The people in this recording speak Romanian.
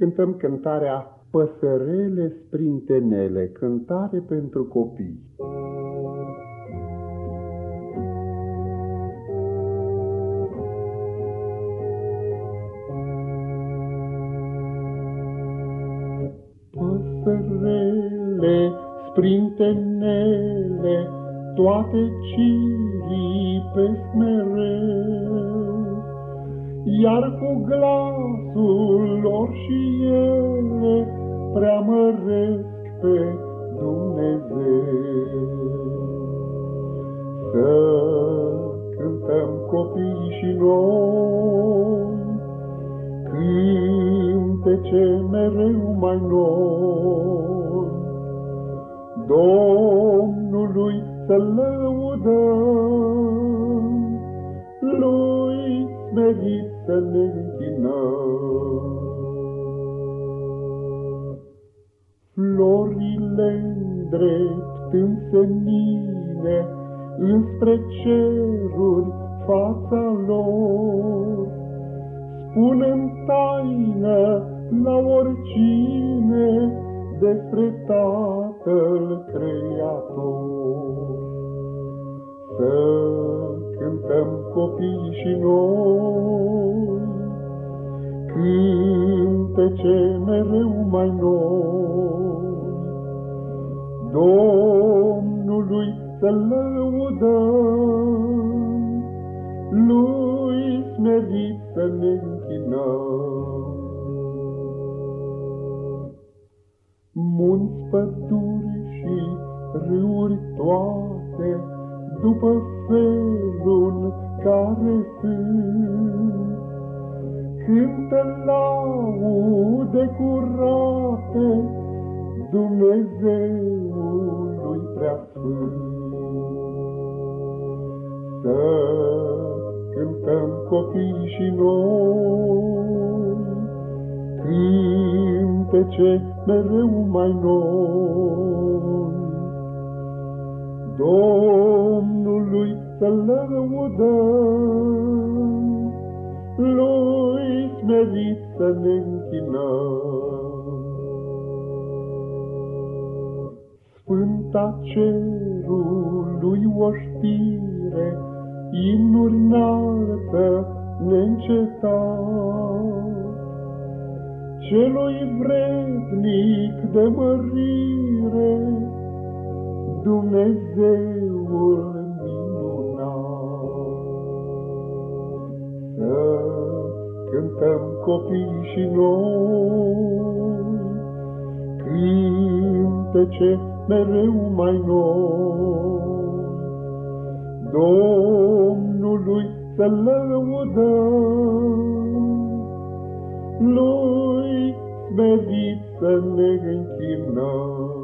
cântăm cântarea Păsărele sprintenele, cântare pentru copii. Păsărele sprintenele, toate pe mereu, iar cu glasul lor și ele preamăresc pe Dumnezeu. Să cântăm copiii și noi, cântece mereu mai noi, Domnului să lăudăm, lui smerit să ne închinăm. Florile îndrept senine, înspre ceruri fața lor, spun în taină la oricine despre Tatăl Creator. Să cântăm copii și noi, cântece mereu mai noi. Domnului să lăudăm, lui smerit să ne închinăm. Munți, păduri și râuri toate, după felul care sunt. Cântă laude curate Dumnezeului preasfânt. Să cântăm copii și noi, cântece mereu mai noi. Domnului să lăudăm, lui smerit să ne închinăm. Sfânta cerului oștire, imnuri înaltă neîncetat, celui vrednic de mărire, Dumnezeul minunat. Să cântăm copii și noi, cântece mereu mai noi. Domnului să lăudăm, lui smerit să ne închinăm.